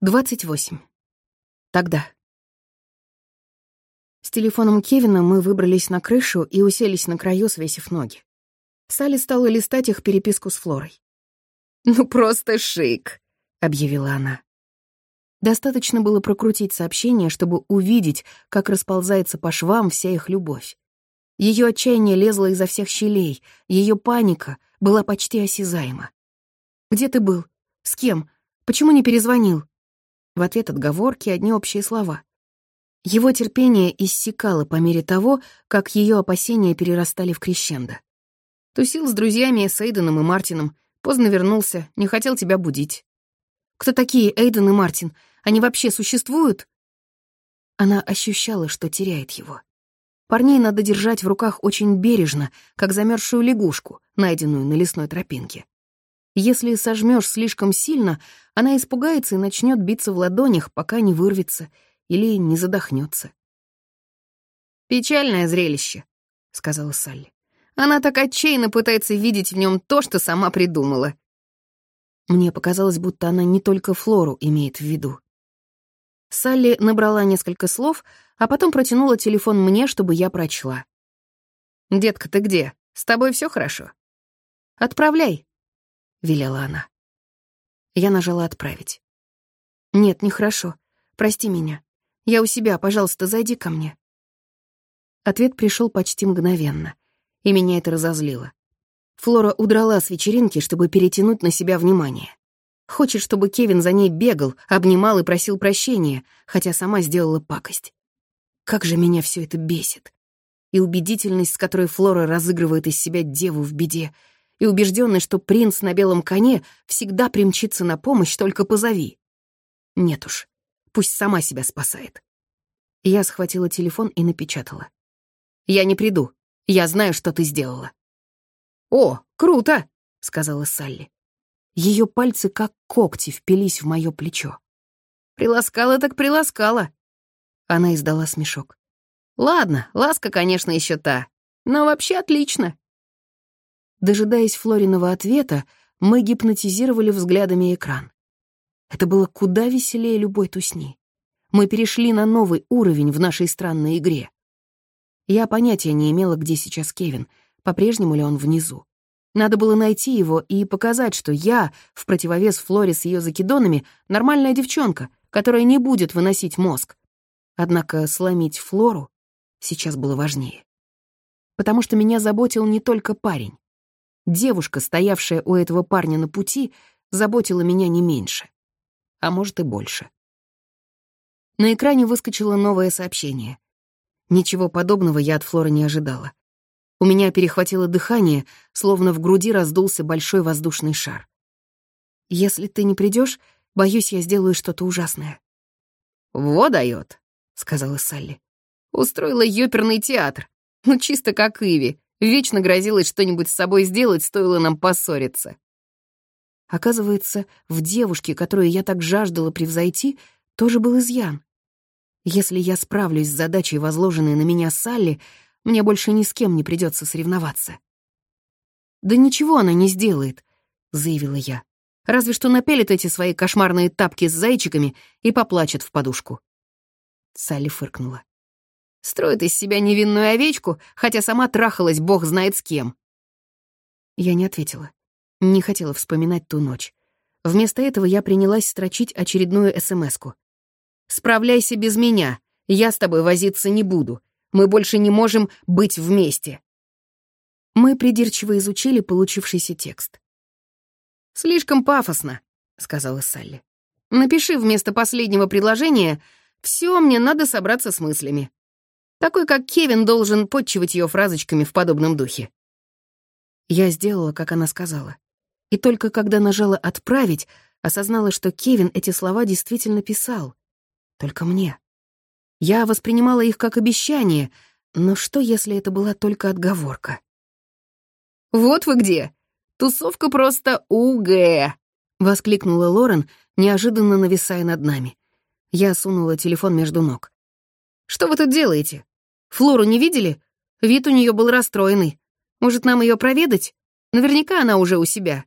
28. Тогда. С телефоном Кевина мы выбрались на крышу и уселись на краю, свесив ноги. Салли стала листать их переписку с Флорой. «Ну просто шик», — объявила она. Достаточно было прокрутить сообщение, чтобы увидеть, как расползается по швам вся их любовь. Ее отчаяние лезло изо всех щелей, ее паника была почти осязаема. «Где ты был? С кем? Почему не перезвонил?» В ответ отговорки одни общие слова. Его терпение иссякало по мере того, как ее опасения перерастали в крещендо. Тусил с друзьями, с Эйденом и Мартином, поздно вернулся, не хотел тебя будить. «Кто такие Эйден и Мартин? Они вообще существуют?» Она ощущала, что теряет его. Парней надо держать в руках очень бережно, как замерзшую лягушку, найденную на лесной тропинке. Если сожмешь слишком сильно, она испугается и начнет биться в ладонях, пока не вырвется или не задохнется. «Печальное зрелище», — сказала Салли. «Она так отчаянно пытается видеть в нем то, что сама придумала». Мне показалось, будто она не только Флору имеет в виду. Салли набрала несколько слов, а потом протянула телефон мне, чтобы я прочла. «Детка, ты где? С тобой все хорошо?» «Отправляй», — велела она. Я нажала «Отправить». «Нет, нехорошо. Прости меня. Я у себя, пожалуйста, зайди ко мне». Ответ пришел почти мгновенно, и меня это разозлило. Флора удрала с вечеринки, чтобы перетянуть на себя внимание. Хочет, чтобы Кевин за ней бегал, обнимал и просил прощения, хотя сама сделала пакость. Как же меня все это бесит. И убедительность, с которой Флора разыгрывает из себя деву в беде, и убежденный, что принц на белом коне всегда примчится на помощь, только позови. Нет уж, пусть сама себя спасает. Я схватила телефон и напечатала. «Я не приду. Я знаю, что ты сделала». «О, круто!» — сказала Салли. Ее пальцы, как когти, впились в мое плечо. «Приласкала так приласкала». Она издала смешок. «Ладно, ласка, конечно, еще та. Но вообще отлично. Дожидаясь Флориного ответа, мы гипнотизировали взглядами экран. Это было куда веселее любой тусни. Мы перешли на новый уровень в нашей странной игре. Я понятия не имела, где сейчас Кевин, по-прежнему ли он внизу. Надо было найти его и показать, что я, в противовес Флоре с ее закидонами, нормальная девчонка, которая не будет выносить мозг. Однако сломить Флору сейчас было важнее. Потому что меня заботил не только парень. Девушка, стоявшая у этого парня на пути, заботила меня не меньше. А может и больше. На экране выскочило новое сообщение. Ничего подобного я от Флоры не ожидала. У меня перехватило дыхание, словно в груди раздулся большой воздушный шар. «Если ты не придешь, боюсь, я сделаю что-то ужасное». «Во дает», — сказала Салли. «Устроила ёперный театр. Ну, чисто как Иви. Вечно грозилось что-нибудь с собой сделать, стоило нам поссориться. Оказывается, в девушке, которую я так жаждала превзойти, тоже был изъян. Если я справлюсь с задачей, возложенной на меня Салли, мне больше ни с кем не придется соревноваться. «Да ничего она не сделает», — заявила я. «Разве что напелит эти свои кошмарные тапки с зайчиками и поплачет в подушку». Салли фыркнула. Строит из себя невинную овечку, хотя сама трахалась бог знает с кем. Я не ответила. Не хотела вспоминать ту ночь. Вместо этого я принялась строчить очередную СМСку. «Справляйся без меня. Я с тобой возиться не буду. Мы больше не можем быть вместе». Мы придирчиво изучили получившийся текст. «Слишком пафосно», — сказала Салли. «Напиши вместо последнего предложения «Все, мне надо собраться с мыслями». Такой, как Кевин, должен подчивать ее фразочками в подобном духе. Я сделала, как она сказала. И только когда нажала «отправить», осознала, что Кевин эти слова действительно писал. Только мне. Я воспринимала их как обещание, но что, если это была только отговорка? «Вот вы где! Тусовка просто УГ!» — воскликнула Лорен, неожиданно нависая над нами. Я сунула телефон между ног. «Что вы тут делаете? Флору не видели? Вид у нее был расстроенный. Может, нам ее проведать? Наверняка она уже у себя».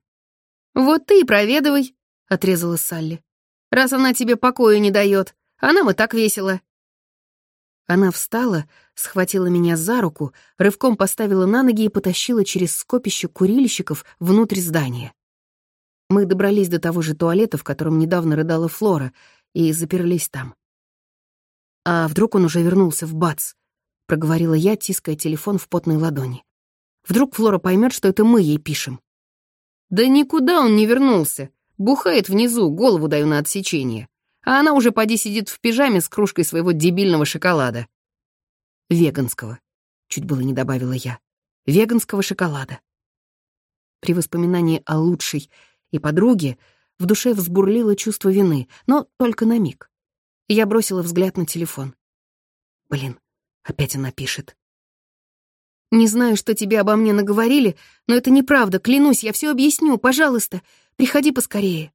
«Вот ты и проведывай», — отрезала Салли. раз она тебе покоя не дает, а нам и так весело». Она встала, схватила меня за руку, рывком поставила на ноги и потащила через скопище курильщиков внутрь здания. Мы добрались до того же туалета, в котором недавно рыдала Флора, и заперлись там. А вдруг он уже вернулся в БАЦ? Проговорила я, тиская телефон в потной ладони. Вдруг Флора поймет, что это мы ей пишем. Да никуда он не вернулся. Бухает внизу, голову даю на отсечение. А она уже поди сидит в пижаме с кружкой своего дебильного шоколада. Веганского. Чуть было не добавила я. Веганского шоколада. При воспоминании о лучшей и подруге в душе взбурлило чувство вины, но только на миг. Я бросила взгляд на телефон. Блин, опять она пишет. «Не знаю, что тебе обо мне наговорили, но это неправда, клянусь, я все объясню, пожалуйста, приходи поскорее».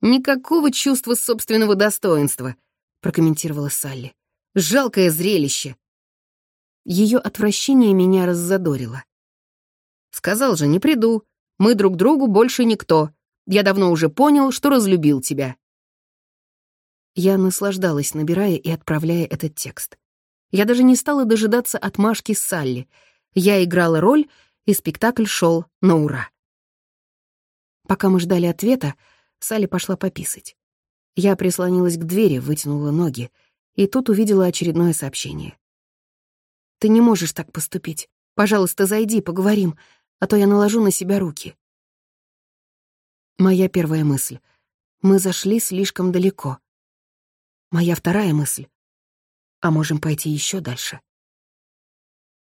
«Никакого чувства собственного достоинства», — прокомментировала Салли. «Жалкое зрелище». Ее отвращение меня раззадорило. «Сказал же, не приду. Мы друг другу больше никто. Я давно уже понял, что разлюбил тебя». Я наслаждалась, набирая и отправляя этот текст. Я даже не стала дожидаться отмашки Салли. Я играла роль, и спектакль шел на ура. Пока мы ждали ответа, Салли пошла пописать. Я прислонилась к двери, вытянула ноги, и тут увидела очередное сообщение. «Ты не можешь так поступить. Пожалуйста, зайди, поговорим, а то я наложу на себя руки». Моя первая мысль. Мы зашли слишком далеко. Моя вторая мысль. А можем пойти еще дальше.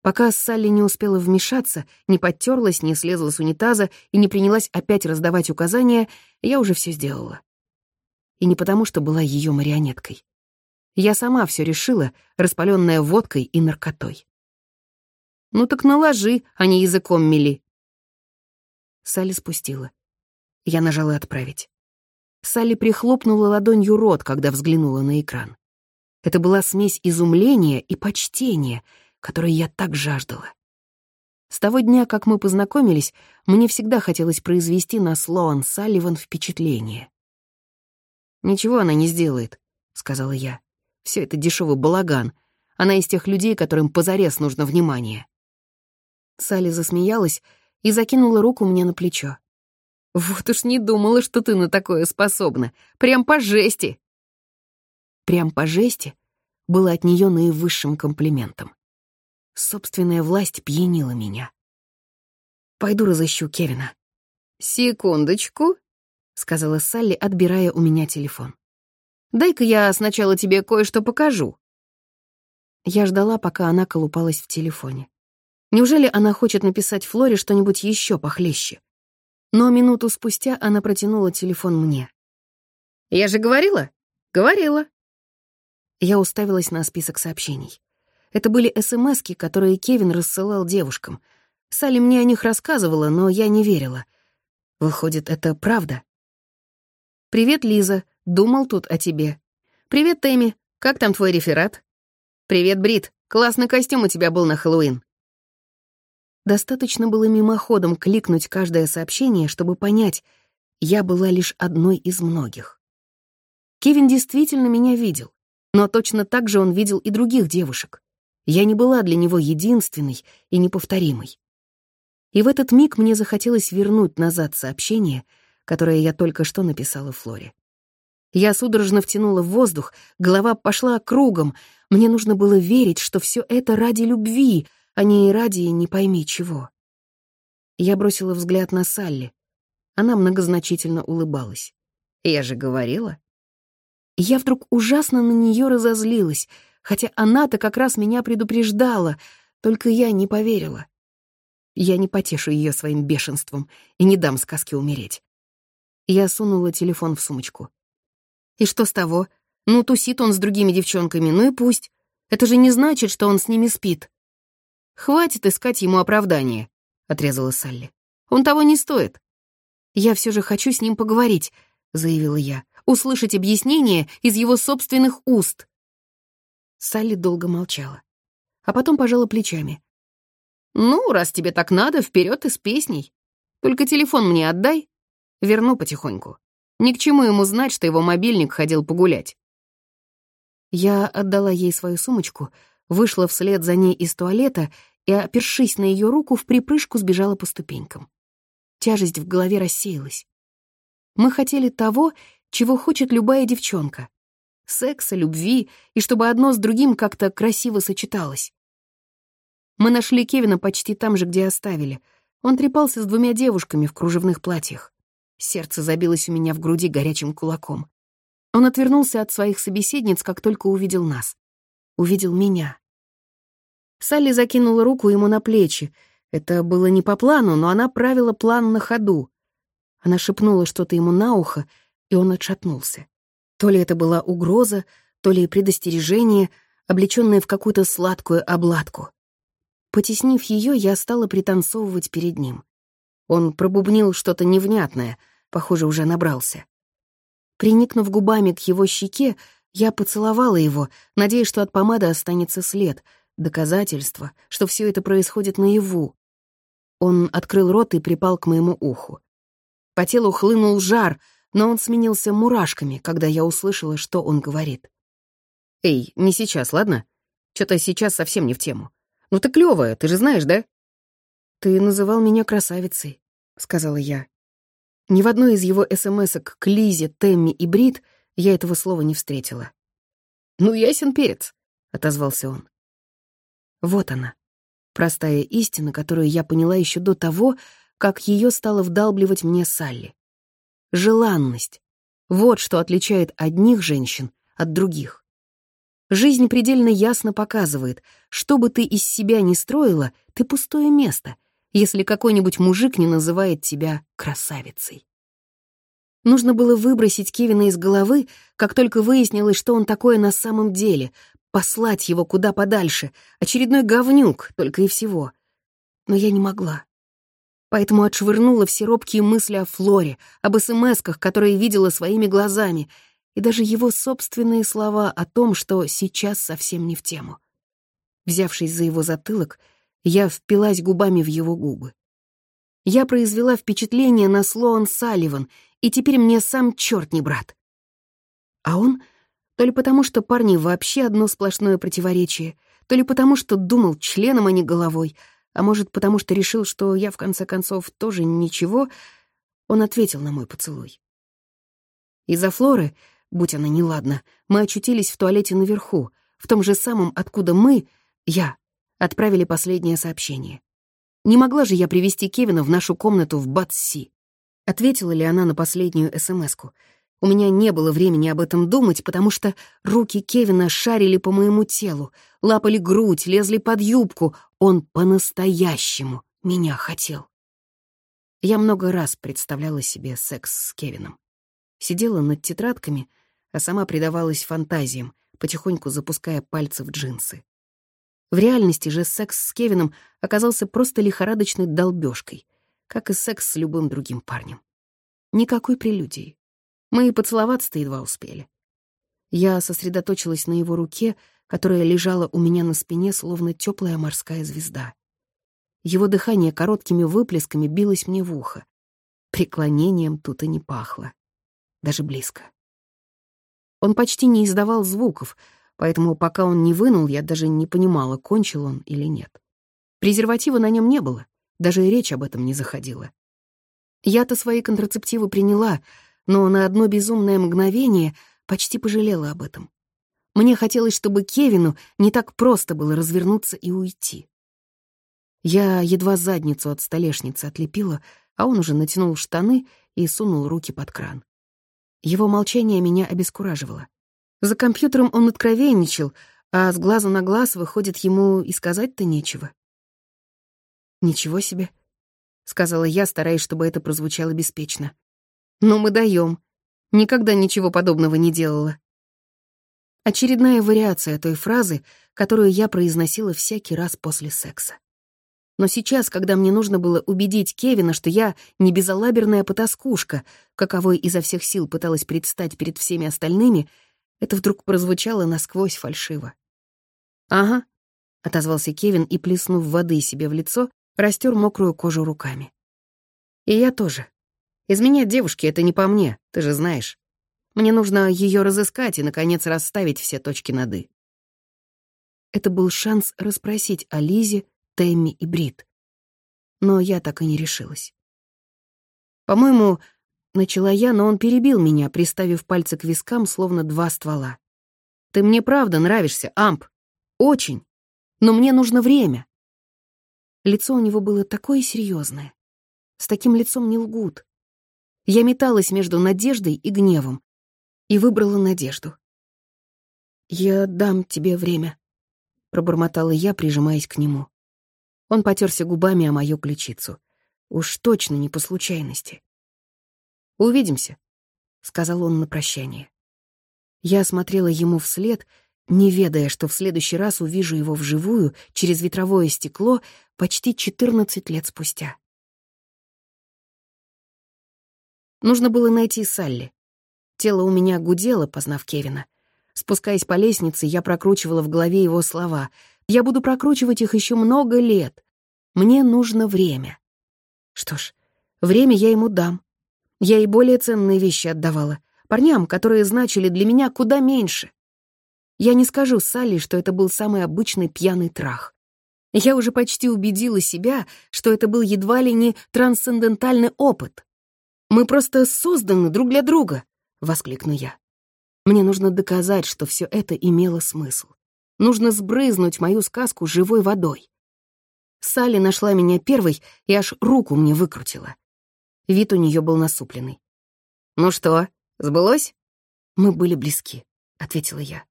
Пока Салли не успела вмешаться, не подтерлась, не слезла с унитаза и не принялась опять раздавать указания, я уже все сделала. И не потому, что была ее марионеткой. Я сама все решила, распаленная водкой и наркотой. «Ну так наложи, а не языком мели». Салли спустила. Я нажала «Отправить». Салли прихлопнула ладонью рот, когда взглянула на экран. Это была смесь изумления и почтения, которой я так жаждала. С того дня, как мы познакомились, мне всегда хотелось произвести на Слоан Салливан впечатление. «Ничего она не сделает», — сказала я. Все это дешевый балаган. Она из тех людей, которым позарез нужно внимание». Салли засмеялась и закинула руку мне на плечо. Вот уж не думала, что ты на такое способна. Прям по жести. Прям по жести было от нее наивысшим комплиментом. Собственная власть пьянила меня. Пойду разыщу Кевина. «Секундочку», — сказала Салли, отбирая у меня телефон. «Дай-ка я сначала тебе кое-что покажу». Я ждала, пока она колупалась в телефоне. Неужели она хочет написать Флоре что-нибудь еще похлеще? Но минуту спустя она протянула телефон мне. «Я же говорила? Говорила». Я уставилась на список сообщений. Это были СМСки, которые Кевин рассылал девушкам. Салли мне о них рассказывала, но я не верила. Выходит, это правда. «Привет, Лиза. Думал тут о тебе. Привет, Тэмми. Как там твой реферат? Привет, Брит. Классный костюм у тебя был на Хэллоуин. Достаточно было мимоходом кликнуть каждое сообщение, чтобы понять, я была лишь одной из многих. Кевин действительно меня видел, но точно так же он видел и других девушек. Я не была для него единственной и неповторимой. И в этот миг мне захотелось вернуть назад сообщение, которое я только что написала Флоре. Я судорожно втянула в воздух, голова пошла кругом. Мне нужно было верить, что все это ради любви — а не ради не пойми чего. Я бросила взгляд на Салли. Она многозначительно улыбалась. «Я же говорила». Я вдруг ужасно на нее разозлилась, хотя она-то как раз меня предупреждала, только я не поверила. Я не потешу ее своим бешенством и не дам сказке умереть. Я сунула телефон в сумочку. И что с того? Ну, тусит он с другими девчонками, ну и пусть. Это же не значит, что он с ними спит. «Хватит искать ему оправдание», — отрезала Салли. «Он того не стоит». «Я все же хочу с ним поговорить», — заявила я, «услышать объяснение из его собственных уст». Салли долго молчала, а потом пожала плечами. «Ну, раз тебе так надо, вперед и с песней. Только телефон мне отдай. Верну потихоньку». Ни к чему ему знать, что его мобильник ходил погулять. Я отдала ей свою сумочку, вышла вслед за ней из туалета и, опершись на ее руку, в припрыжку сбежала по ступенькам. Тяжесть в голове рассеялась. Мы хотели того, чего хочет любая девчонка. Секса, любви, и чтобы одно с другим как-то красиво сочеталось. Мы нашли Кевина почти там же, где оставили. Он трепался с двумя девушками в кружевных платьях. Сердце забилось у меня в груди горячим кулаком. Он отвернулся от своих собеседниц, как только увидел нас. Увидел меня. Салли закинула руку ему на плечи. Это было не по плану, но она правила план на ходу. Она шепнула что-то ему на ухо, и он отшатнулся. То ли это была угроза, то ли предостережение, облечённое в какую-то сладкую обладку. Потеснив ее, я стала пританцовывать перед ним. Он пробубнил что-то невнятное, похоже, уже набрался. Приникнув губами к его щеке, я поцеловала его, надеясь, что от помады останется след, доказательство, что все это происходит наяву. Он открыл рот и припал к моему уху. По телу хлынул жар, но он сменился мурашками, когда я услышала, что он говорит. «Эй, не сейчас, ладно? Что-то сейчас совсем не в тему. Ну ты клёвая, ты же знаешь, да?» «Ты называл меня красавицей», — сказала я. Ни в одной из его смс-ок к Лизе, Темми и Брит я этого слова не встретила. «Ну, ясен перец», — отозвался он. Вот она, простая истина, которую я поняла еще до того, как ее стала вдалбливать мне Салли. Желанность. Вот что отличает одних женщин от других. Жизнь предельно ясно показывает, что бы ты из себя ни строила, ты пустое место, если какой-нибудь мужик не называет тебя красавицей. Нужно было выбросить Кевина из головы, как только выяснилось, что он такое на самом деле, послать его куда подальше, очередной говнюк, только и всего. Но я не могла. Поэтому отшвырнула все робкие мысли о Флоре, об СМСках, которые видела своими глазами, и даже его собственные слова о том, что сейчас совсем не в тему. Взявшись за его затылок, я впилась губами в его губы. Я произвела впечатление на Слоан Салливан, и теперь мне сам черт не брат. А он, то ли потому, что парни вообще одно сплошное противоречие, то ли потому, что думал членом, а не головой, а может, потому что решил, что я, в конце концов, тоже ничего, он ответил на мой поцелуй. Из-за Флоры, будь она неладна, мы очутились в туалете наверху, в том же самом, откуда мы, я, отправили последнее сообщение. Не могла же я привести Кевина в нашу комнату в Батси. Ответила ли она на последнюю СМСку? У меня не было времени об этом думать, потому что руки Кевина шарили по моему телу, лапали грудь, лезли под юбку. Он по-настоящему меня хотел. Я много раз представляла себе секс с Кевином. Сидела над тетрадками, а сама предавалась фантазиям, потихоньку запуская пальцы в джинсы. В реальности же секс с Кевином оказался просто лихорадочной долбёжкой, как и секс с любым другим парнем. Никакой прелюдии. Мы и поцеловаться-то едва успели. Я сосредоточилась на его руке, которая лежала у меня на спине, словно теплая морская звезда. Его дыхание короткими выплесками билось мне в ухо. Преклонением тут и не пахло. Даже близко. Он почти не издавал звуков, поэтому пока он не вынул, я даже не понимала, кончил он или нет. Презерватива на нем не было, даже и речь об этом не заходила. Я-то свои контрацептивы приняла, но на одно безумное мгновение почти пожалела об этом. Мне хотелось, чтобы Кевину не так просто было развернуться и уйти. Я едва задницу от столешницы отлепила, а он уже натянул штаны и сунул руки под кран. Его молчание меня обескураживало. За компьютером он откровенничал, а с глазу на глаз, выходит, ему и сказать-то нечего. «Ничего себе», — сказала я, стараясь, чтобы это прозвучало беспечно. «Но мы даем. Никогда ничего подобного не делала». Очередная вариация той фразы, которую я произносила всякий раз после секса. Но сейчас, когда мне нужно было убедить Кевина, что я не безалаберная потаскушка, каковой изо всех сил пыталась предстать перед всеми остальными, это вдруг прозвучало насквозь фальшиво. «Ага», — отозвался Кевин и, плеснув воды себе в лицо, растер мокрую кожу руками. «И я тоже. Изменять девушке — это не по мне, ты же знаешь. Мне нужно ее разыскать и, наконец, расставить все точки над «и». Это был шанс расспросить о Лизе, Тэмми и Брит. Но я так и не решилась. По-моему, начала я, но он перебил меня, приставив пальцы к вискам, словно два ствола. Ты мне правда нравишься, Амп. Очень. Но мне нужно время. Лицо у него было такое серьезное. С таким лицом не лгут. Я металась между надеждой и гневом и выбрала надежду. «Я дам тебе время», — пробормотала я, прижимаясь к нему. Он потерся губами о мою ключицу. Уж точно не по случайности. «Увидимся», — сказал он на прощание. Я смотрела ему вслед, не ведая, что в следующий раз увижу его вживую через ветровое стекло почти 14 лет спустя. Нужно было найти Салли. Тело у меня гудело, познав Кевина. Спускаясь по лестнице, я прокручивала в голове его слова. Я буду прокручивать их еще много лет. Мне нужно время. Что ж, время я ему дам. Я и более ценные вещи отдавала парням, которые значили для меня куда меньше. Я не скажу Салли, что это был самый обычный пьяный трах. Я уже почти убедила себя, что это был едва ли не трансцендентальный опыт. «Мы просто созданы друг для друга», — воскликну я. Мне нужно доказать, что все это имело смысл. Нужно сбрызнуть мою сказку живой водой. Салли нашла меня первой и аж руку мне выкрутила. Вид у нее был насупленный. «Ну что, Сбылось?» «Мы были близки», — ответила я.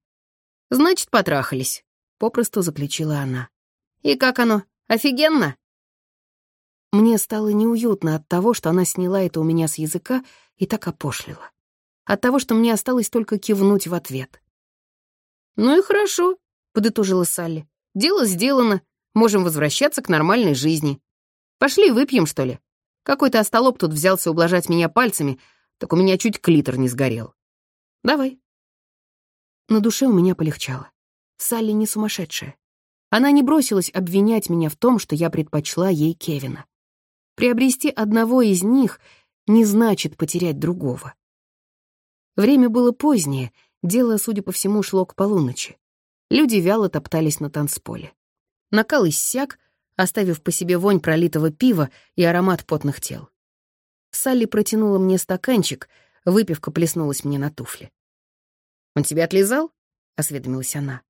«Значит, потрахались», — попросту заключила она. «И как оно? Офигенно?» Мне стало неуютно от того, что она сняла это у меня с языка и так опошлила. От того, что мне осталось только кивнуть в ответ. «Ну и хорошо», — подытожила Салли. «Дело сделано. Можем возвращаться к нормальной жизни. Пошли выпьем, что ли? Какой-то остолоп тут взялся ублажать меня пальцами, так у меня чуть клитор не сгорел. Давай. На душе у меня полегчало. Салли не сумасшедшая. Она не бросилась обвинять меня в том, что я предпочла ей Кевина. Приобрести одного из них не значит потерять другого. Время было позднее, дело, судя по всему, шло к полуночи. Люди вяло топтались на танцполе. Накал иссяк, оставив по себе вонь пролитого пива и аромат потных тел. Салли протянула мне стаканчик, выпивка плеснулась мне на туфли. «Он тебя отлизал?» — осведомилась она.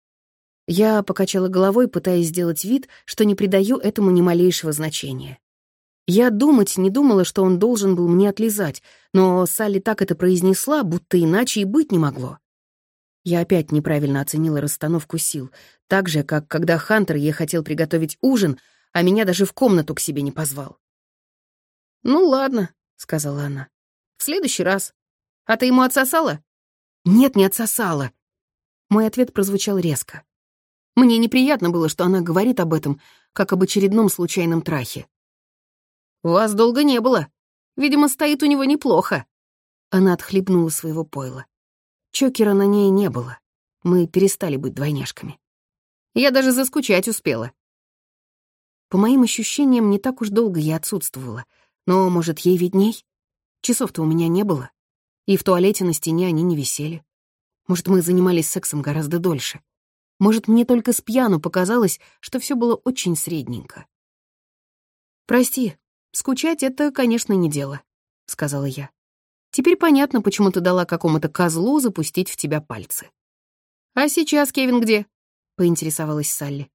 Я покачала головой, пытаясь сделать вид, что не придаю этому ни малейшего значения. Я думать не думала, что он должен был мне отлизать, но Салли так это произнесла, будто иначе и быть не могло. Я опять неправильно оценила расстановку сил, так же, как когда Хантер ей хотел приготовить ужин, а меня даже в комнату к себе не позвал. «Ну ладно», сказала она. «В следующий раз. А ты ему отсосала?» «Нет, не отсосала». Мой ответ прозвучал резко. Мне неприятно было, что она говорит об этом, как об очередном случайном трахе. «Вас долго не было. Видимо, стоит у него неплохо». Она отхлебнула своего пойла. Чокера на ней не было. Мы перестали быть двойняшками. Я даже заскучать успела. По моим ощущениям, не так уж долго я отсутствовала — но, может, ей видней? Часов-то у меня не было. И в туалете на стене они не висели. Может, мы занимались сексом гораздо дольше. Может, мне только с пьяну показалось, что все было очень средненько. «Прости, скучать — это, конечно, не дело», — сказала я. «Теперь понятно, почему ты дала какому-то козлу запустить в тебя пальцы». «А сейчас Кевин где?» — поинтересовалась Салли.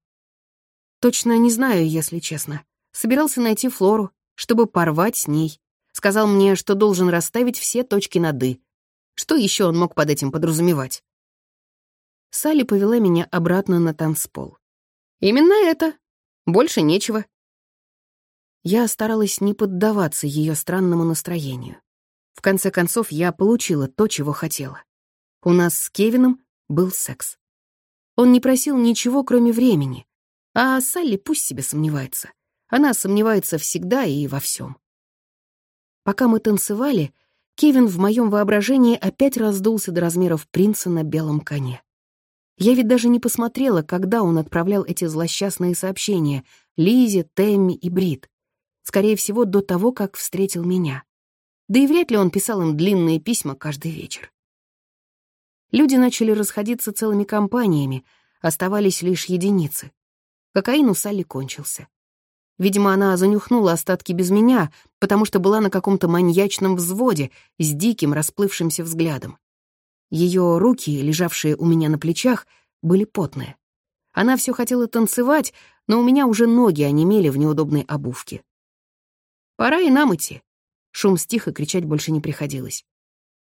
«Точно не знаю, если честно. Собирался найти Флору чтобы порвать с ней. Сказал мне, что должен расставить все точки над «и». Что еще он мог под этим подразумевать? Салли повела меня обратно на танцпол. «Именно это. Больше нечего». Я старалась не поддаваться ее странному настроению. В конце концов, я получила то, чего хотела. У нас с Кевином был секс. Он не просил ничего, кроме времени, а Салли пусть себе сомневается. Она сомневается всегда и во всем. Пока мы танцевали, Кевин в моем воображении опять раздулся до размеров принца на белом коне. Я ведь даже не посмотрела, когда он отправлял эти злосчастные сообщения Лизе, Тэмми и Брит. Скорее всего, до того, как встретил меня. Да и вряд ли он писал им длинные письма каждый вечер. Люди начали расходиться целыми компаниями, оставались лишь единицы. Кокаин у Салли кончился. Видимо, она занюхнула остатки без меня, потому что была на каком-то маньячном взводе с диким расплывшимся взглядом. Ее руки, лежавшие у меня на плечах, были потные. Она все хотела танцевать, но у меня уже ноги онемели в неудобной обувке. Пора и нам идти. Шум стих и кричать больше не приходилось.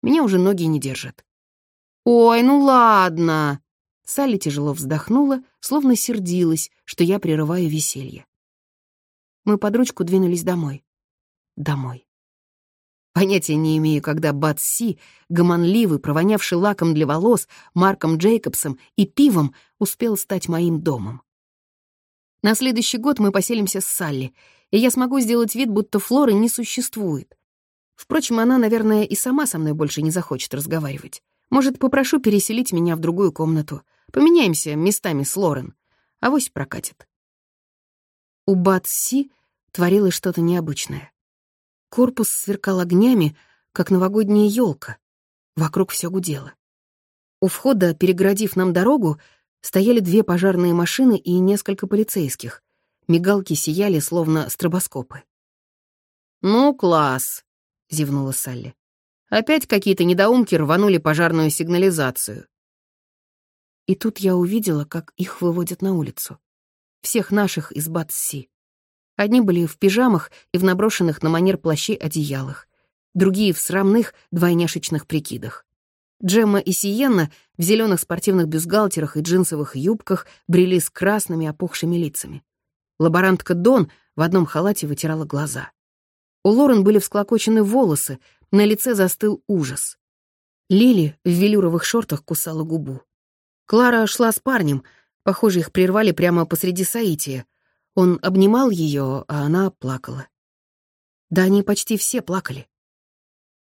Меня уже ноги не держат. «Ой, ну ладно!» Салли тяжело вздохнула, словно сердилась, что я прерываю веселье. Мы под ручку двинулись домой. Домой. Понятия не имею, когда Бат Си, гомонливый, провонявший лаком для волос, Марком Джейкобсом и пивом, успел стать моим домом. На следующий год мы поселимся с Салли, и я смогу сделать вид, будто Флоры не существует. Впрочем, она, наверное, и сама со мной больше не захочет разговаривать. Может, попрошу переселить меня в другую комнату. Поменяемся местами с Лорен. Авось прокатит. У Бат-Си творилось что-то необычное. Корпус сверкал огнями, как новогодняя елка. Вокруг все гудело. У входа, переградив нам дорогу, стояли две пожарные машины и несколько полицейских. Мигалки сияли, словно стробоскопы. «Ну, класс!» — зевнула Салли. «Опять какие-то недоумки рванули пожарную сигнализацию». И тут я увидела, как их выводят на улицу всех наших из Батси. Одни были в пижамах и в наброшенных на манер плащей одеялах, другие в срамных двойняшечных прикидах. Джемма и Сиенна в зеленых спортивных бюстгальтерах и джинсовых юбках брели с красными опухшими лицами. Лаборантка Дон в одном халате вытирала глаза. У Лорен были всклокочены волосы, на лице застыл ужас. Лили в велюровых шортах кусала губу. Клара шла с парнем — Похоже, их прервали прямо посреди соития. Он обнимал ее, а она плакала. Да они почти все плакали.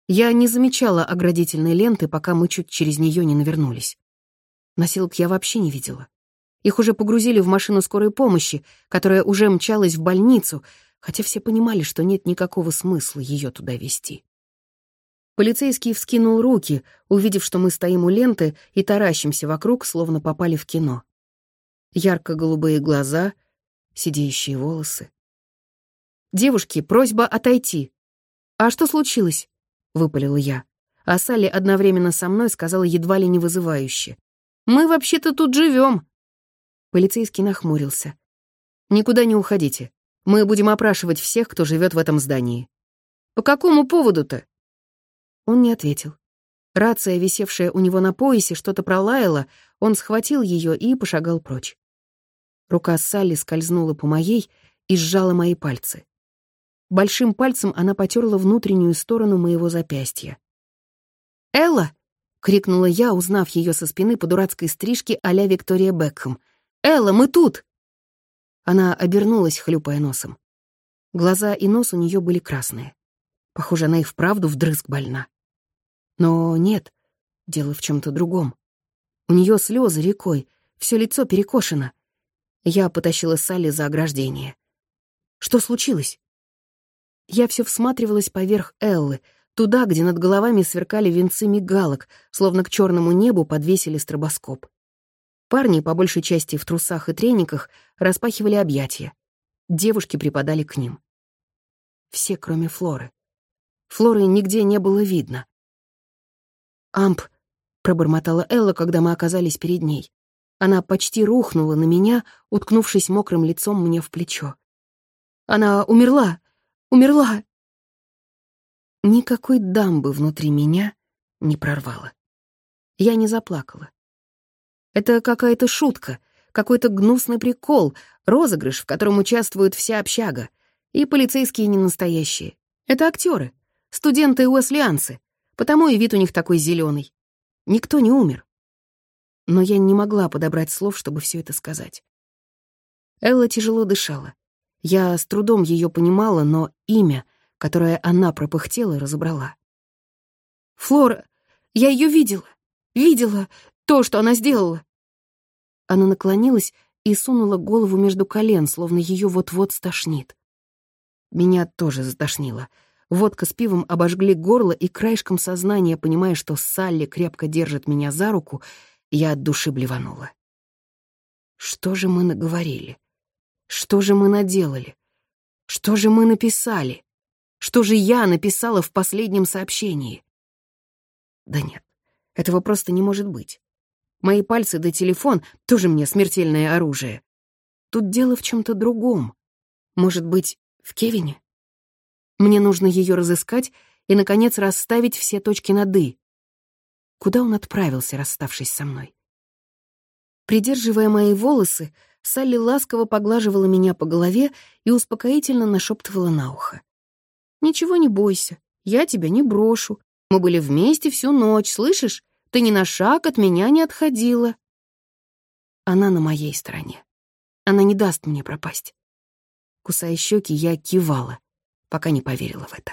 Я не замечала оградительной ленты, пока мы чуть через нее не навернулись. Носилок я вообще не видела. Их уже погрузили в машину скорой помощи, которая уже мчалась в больницу, хотя все понимали, что нет никакого смысла ее туда везти. Полицейский вскинул руки, увидев, что мы стоим у ленты и таращимся вокруг, словно попали в кино ярко-голубые глаза, сидеющие волосы. «Девушки, просьба отойти». «А что случилось?» — выпалила я. А Салли одновременно со мной сказала едва ли не вызывающе. «Мы вообще-то тут живем. Полицейский нахмурился. «Никуда не уходите. Мы будем опрашивать всех, кто живет в этом здании». «По какому поводу-то?» Он не ответил. Рация, висевшая у него на поясе, что-то пролаяла, он схватил ее и пошагал прочь. Рука Салли скользнула по моей и сжала мои пальцы. Большим пальцем она потерла внутреннюю сторону моего запястья. «Элла!» — крикнула я, узнав ее со спины по дурацкой стрижке а-ля Виктория Бекхэм. «Элла, мы тут!» Она обернулась, хлюпая носом. Глаза и нос у нее были красные. Похоже, она и вправду вдрызг больна. Но нет, дело в чем то другом. У нее слезы рекой, все лицо перекошено. Я потащила Салли за ограждение. Что случилось? Я все всматривалась поверх Эллы, туда, где над головами сверкали венцы мигалок, словно к черному небу подвесили стробоскоп. Парни, по большей части в трусах и трениках, распахивали объятия. Девушки припадали к ним. Все, кроме Флоры. Флоры нигде не было видно. «Амп», — пробормотала Элла, когда мы оказались перед ней. Она почти рухнула на меня, уткнувшись мокрым лицом мне в плечо. Она умерла! Умерла! Никакой дамбы внутри меня не прорвало. Я не заплакала. Это какая-то шутка, какой-то гнусный прикол, розыгрыш, в котором участвует вся общага. И полицейские не настоящие. Это актеры, студенты-уэслианцы, потому и вид у них такой зеленый. Никто не умер но я не могла подобрать слов, чтобы все это сказать. Элла тяжело дышала. Я с трудом ее понимала, но имя, которое она пропыхтела, разобрала. «Флора, я ее видела, видела то, что она сделала». Она наклонилась и сунула голову между колен, словно ее вот-вот стошнит. Меня тоже затошнило. Водка с пивом обожгли горло, и краешком сознания, понимая, что Салли крепко держит меня за руку, я от души блеванула. Что же мы наговорили? Что же мы наделали? Что же мы написали? Что же я написала в последнем сообщении? Да нет, этого просто не может быть. Мои пальцы да телефон — тоже мне смертельное оружие. Тут дело в чем то другом. Может быть, в Кевине? Мне нужно ее разыскать и, наконец, расставить все точки над «и». Куда он отправился, расставшись со мной? Придерживая мои волосы, Салли ласково поглаживала меня по голове и успокоительно нашептывала на ухо. «Ничего не бойся, я тебя не брошу. Мы были вместе всю ночь, слышишь? Ты ни на шаг от меня не отходила». Она на моей стороне. Она не даст мне пропасть. Кусая щеки, я кивала пока не поверила в это.